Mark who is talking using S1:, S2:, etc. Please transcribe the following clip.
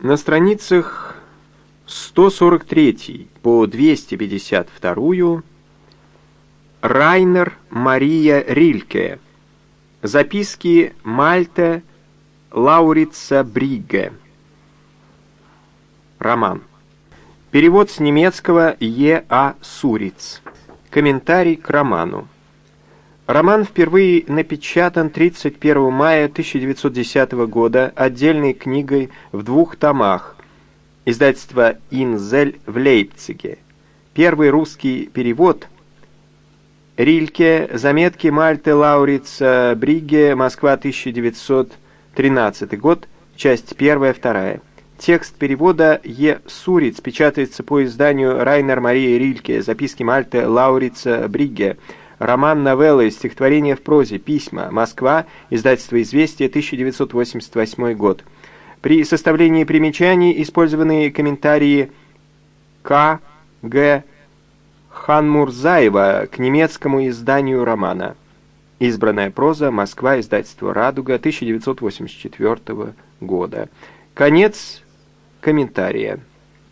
S1: На страницах 143 по 252 Райнер Мария Рильке. Записки Мальте Лаурица Бригге. Роман. Перевод с немецкого Е. А. Суриц. Комментарий к роману. Роман впервые напечатан 31 мая 1910 года отдельной книгой в двух томах. Издательство «Инзель» в Лейпциге. Первый русский перевод Рильке, заметки Мальты Лаурица Бриге, Москва, 1913 год, часть 1-2. Текст перевода Е. Суриц печатается по изданию Райнер Марии Рильке, записки Мальты Лаурица Бриге, Роман, новеллы, стихотворения в прозе, письма. Москва. Издательство «Известия», 1988 год. При составлении примечаний использованы комментарии К. Г. Ханмурзаева к немецкому изданию романа. Избранная проза. Москва. Издательство «Радуга», 1984 года. Конец комментария.